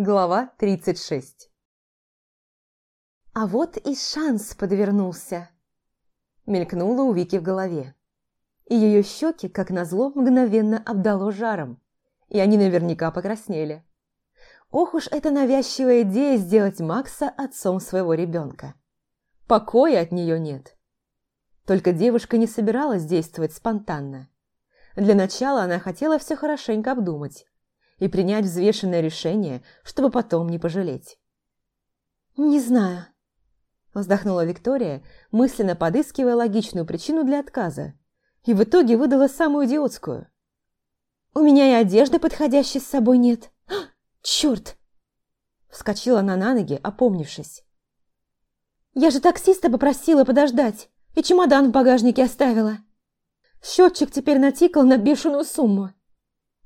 Глава 36 «А вот и шанс подвернулся!» Мелькнуло у Вики в голове. И ее щеки, как назло, мгновенно обдало жаром. И они наверняка покраснели. Ох уж эта навязчивая идея сделать Макса отцом своего ребенка. Покоя от нее нет. Только девушка не собиралась действовать спонтанно. Для начала она хотела все хорошенько обдумать и принять взвешенное решение, чтобы потом не пожалеть. «Не знаю», – вздохнула Виктория, мысленно подыскивая логичную причину для отказа, и в итоге выдала самую идиотскую. «У меня и одежды подходящей с собой нет. А, черт!» Вскочила она на ноги, опомнившись. «Я же таксиста попросила подождать и чемодан в багажнике оставила. Счетчик теперь натикал на бешеную сумму».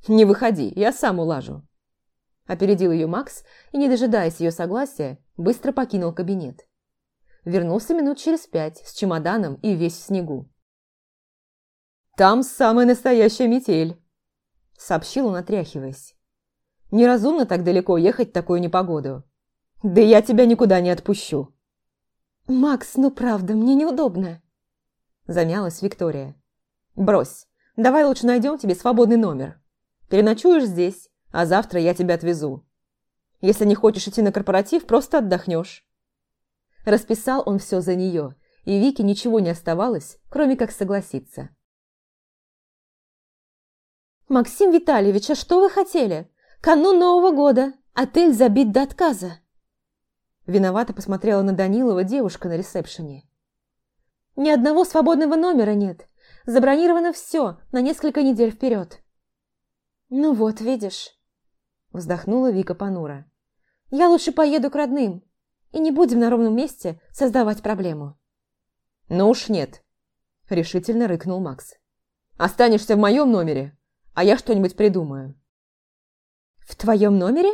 «Не выходи, я сам улажу». Опередил ее Макс и, не дожидаясь ее согласия, быстро покинул кабинет. Вернулся минут через пять с чемоданом и весь в снегу. «Там самая настоящая метель», — сообщил он, отряхиваясь. «Неразумно так далеко ехать в такую непогоду. Да я тебя никуда не отпущу». «Макс, ну правда, мне неудобно», — замялась Виктория. «Брось, давай лучше найдем тебе свободный номер. Переночуешь здесь, а завтра я тебя отвезу. Если не хочешь идти на корпоратив, просто отдохнешь». Расписал он все за нее, и Вике ничего не оставалось, кроме как согласиться. «Максим Витальевич, а что вы хотели? Канун Нового года, отель забит до отказа». Виновато посмотрела на Данилова девушка на ресепшене. «Ни одного свободного номера нет. Забронировано все на несколько недель вперед». «Ну вот, видишь», – вздохнула Вика понуро. «Я лучше поеду к родным, и не будем на ровном месте создавать проблему». «Ну уж нет», – решительно рыкнул Макс. «Останешься в моем номере, а я что-нибудь придумаю». «В твоем номере?»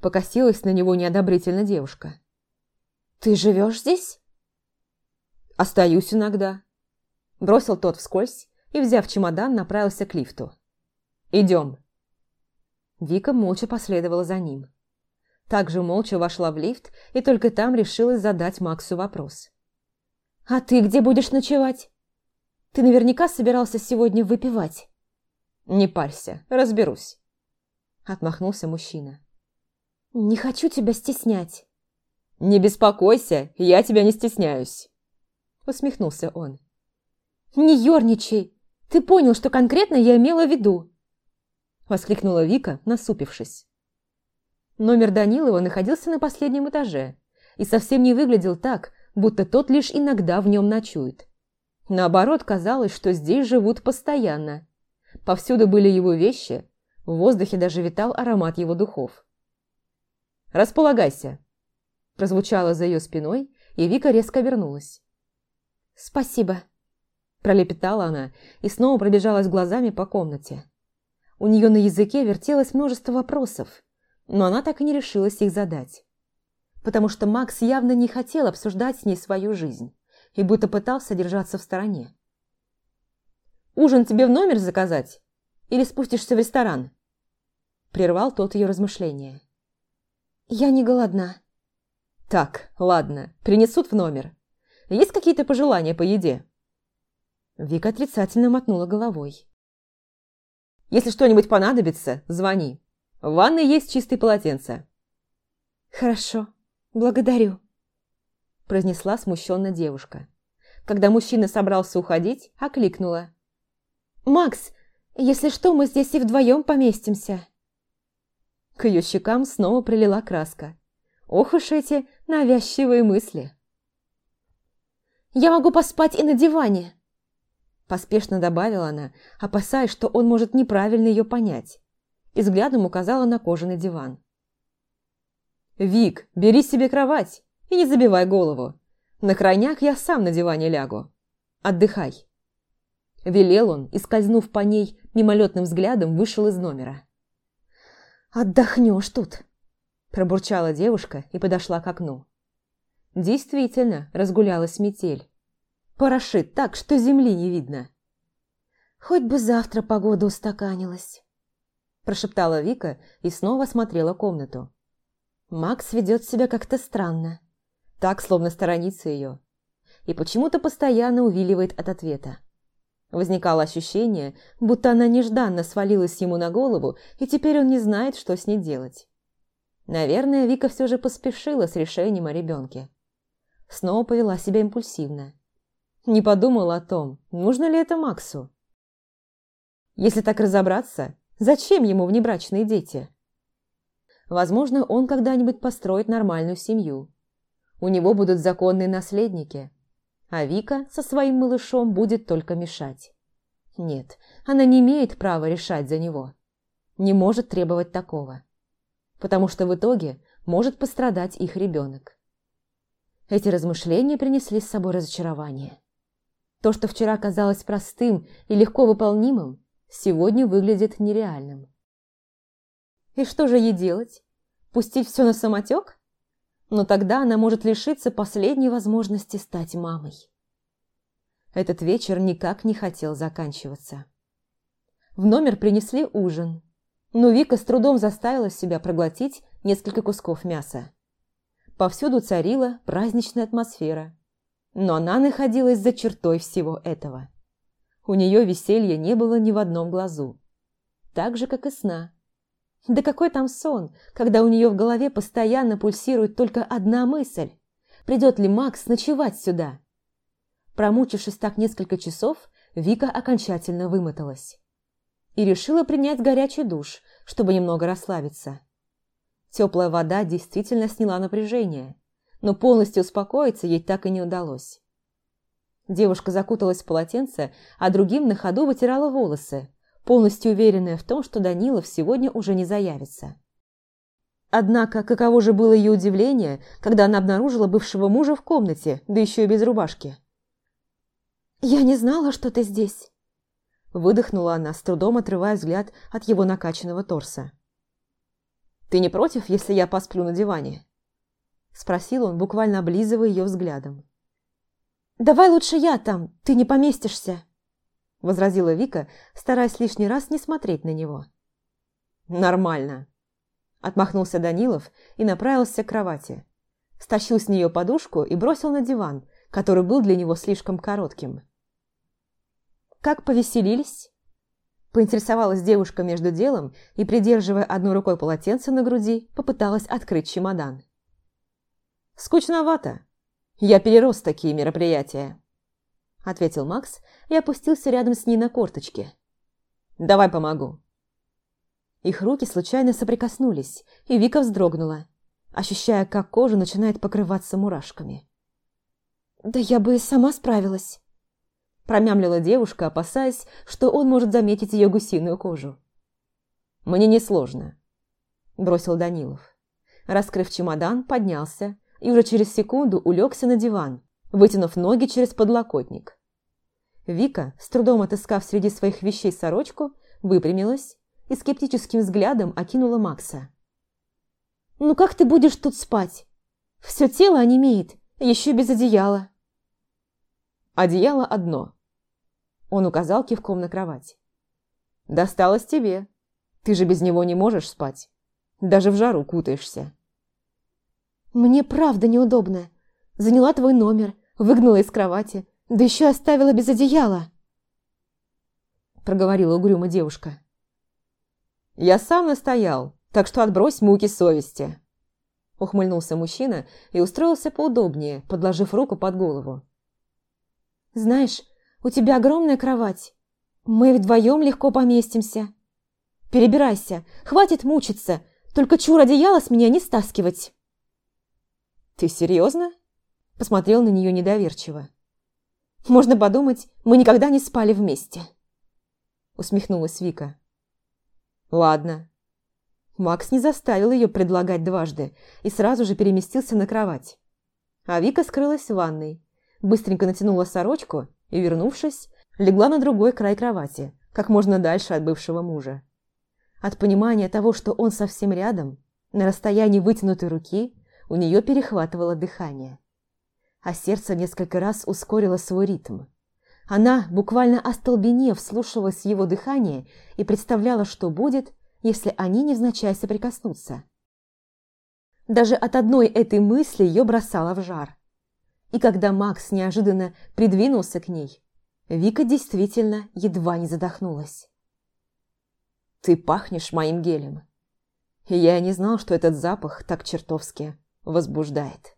Покосилась на него неодобрительно девушка. «Ты живешь здесь?» «Остаюсь иногда». Бросил тот вскользь и, взяв чемодан, направился к лифту. «Идем». Вика молча последовала за ним. Также молча вошла в лифт и только там решилась задать Максу вопрос. «А ты где будешь ночевать? Ты наверняка собирался сегодня выпивать». «Не парься, разберусь», – отмахнулся мужчина. «Не хочу тебя стеснять». «Не беспокойся, я тебя не стесняюсь», – усмехнулся он. «Не ерничай! Ты понял, что конкретно я имела в виду?» – воскликнула Вика, насупившись. Номер Данилова находился на последнем этаже и совсем не выглядел так, будто тот лишь иногда в нем ночует. Наоборот, казалось, что здесь живут постоянно. Повсюду были его вещи, в воздухе даже витал аромат его духов. «Располагайся!» Прозвучало за ее спиной, и Вика резко обернулась. «Спасибо!» Пролепетала она и снова пробежалась глазами по комнате. У нее на языке вертелось множество вопросов, но она так и не решилась их задать. Потому что Макс явно не хотел обсуждать с ней свою жизнь и будто пытался держаться в стороне. «Ужин тебе в номер заказать? Или спустишься в ресторан?» Прервал тот ее размышления. «Я не голодна». «Так, ладно, принесут в номер. Есть какие-то пожелания по еде?» Вика отрицательно мотнула головой. «Если что-нибудь понадобится, звони. В ванной есть чистые полотенца». «Хорошо, благодарю», – произнесла смущенно девушка. Когда мужчина собрался уходить, окликнула. «Макс, если что, мы здесь и вдвоем поместимся». К ее щекам снова прилила краска. Ох уж эти навязчивые мысли. «Я могу поспать и на диване!» Поспешно добавила она, опасаясь, что он может неправильно ее понять. И взглядом указала на кожаный диван. «Вик, бери себе кровать и не забивай голову. На крайняк я сам на диване лягу. Отдыхай!» Велел он и, скользнув по ней, мимолетным взглядом вышел из номера. «Отдохнешь тут!» Пробурчала девушка и подошла к окну. Действительно, разгулялась метель. Порошит так, что земли не видно. Хоть бы завтра погода устаканилась. прошептала Вика и снова смотрела комнату. Макс ведет себя как-то странно. Так, словно сторонится ее. И почему-то постоянно увиливает от ответа. Возникало ощущение, будто она нежданно свалилась ему на голову, и теперь он не знает, что с ней делать. Наверное, Вика все же поспешила с решением о ребенке. Снова повела себя импульсивно. Не подумала о том, нужно ли это Максу. Если так разобраться, зачем ему внебрачные дети? Возможно, он когда-нибудь построит нормальную семью. У него будут законные наследники, а Вика со своим малышом будет только мешать. Нет, она не имеет права решать за него. Не может требовать такого. Потому что в итоге может пострадать их ребенок. Эти размышления принесли с собой разочарование. То, что вчера казалось простым и легко выполнимым, сегодня выглядит нереальным. И что же ей делать? Пустить все на самотек? Но тогда она может лишиться последней возможности стать мамой. Этот вечер никак не хотел заканчиваться. В номер принесли ужин, но Вика с трудом заставила себя проглотить несколько кусков мяса. Повсюду царила праздничная атмосфера, но она находилась за чертой всего этого. У нее веселья не было ни в одном глазу, так же, как и сна. Да какой там сон, когда у нее в голове постоянно пульсирует только одна мысль. Придет ли Макс ночевать сюда? Промучившись так несколько часов, Вика окончательно вымоталась. И решила принять горячий душ, чтобы немного расслабиться. Теплая вода действительно сняла напряжение, но полностью успокоиться ей так и не удалось. Девушка закуталась в полотенце, а другим на ходу вытирала волосы, полностью уверенная в том, что Данилов сегодня уже не заявится. Однако, каково же было ее удивление, когда она обнаружила бывшего мужа в комнате, да еще и без рубашки. «Я не знала, что ты здесь», – выдохнула она, с трудом отрывая взгляд от его накачанного торса. «Ты не против, если я посплю на диване?» – спросил он, буквально облизывая ее взглядом. «Давай лучше я там, ты не поместишься», возразила Вика, стараясь лишний раз не смотреть на него. «Нормально», – отмахнулся Данилов и направился к кровати. Стащил с нее подушку и бросил на диван, который был для него слишком коротким. «Как повеселились?» Поинтересовалась девушка между делом и, придерживая одной рукой полотенце на груди, попыталась открыть чемодан. «Скучновато. Я перерос такие мероприятия» ответил Макс и опустился рядом с ней на корточки. «Давай помогу». Их руки случайно соприкоснулись, и Вика вздрогнула, ощущая, как кожа начинает покрываться мурашками. «Да я бы и сама справилась», – промямлила девушка, опасаясь, что он может заметить ее гусиную кожу. «Мне несложно», – бросил Данилов. Раскрыв чемодан, поднялся и уже через секунду улегся на диван, вытянув ноги через подлокотник. Вика, с трудом отыскав среди своих вещей сорочку, выпрямилась и скептическим взглядом окинула Макса. «Ну как ты будешь тут спать? Все тело онемеет, еще без одеяла». «Одеяло одно», – он указал кивком на кровать. «Досталось тебе. Ты же без него не можешь спать. Даже в жару кутаешься». «Мне правда неудобно. Заняла твой номер, выгнала из кровати, да еще оставила без одеяла!» Проговорила угрюмо девушка. «Я сам настоял, так что отбрось муки совести!» Ухмыльнулся мужчина и устроился поудобнее, подложив руку под голову. «Знаешь, у тебя огромная кровать. Мы вдвоем легко поместимся. Перебирайся, хватит мучиться, только чур одеяло с меня не стаскивать!» «Ты серьезно?» Посмотрел на нее недоверчиво. «Можно подумать, мы никогда не спали вместе», усмехнулась Вика. «Ладно». Макс не заставил ее предлагать дважды и сразу же переместился на кровать. А Вика скрылась в ванной, быстренько натянула сорочку и, вернувшись, легла на другой край кровати, как можно дальше от бывшего мужа. От понимания того, что он совсем рядом, на расстоянии вытянутой руки, у нее перехватывало дыхание а сердце несколько раз ускорило свой ритм. Она, буквально остолбенев, слушалась его дыхание и представляла, что будет, если они невзначай соприкоснутся. Даже от одной этой мысли ее бросало в жар. И когда Макс неожиданно придвинулся к ней, Вика действительно едва не задохнулась. «Ты пахнешь моим гелем. И я не знал, что этот запах так чертовски возбуждает».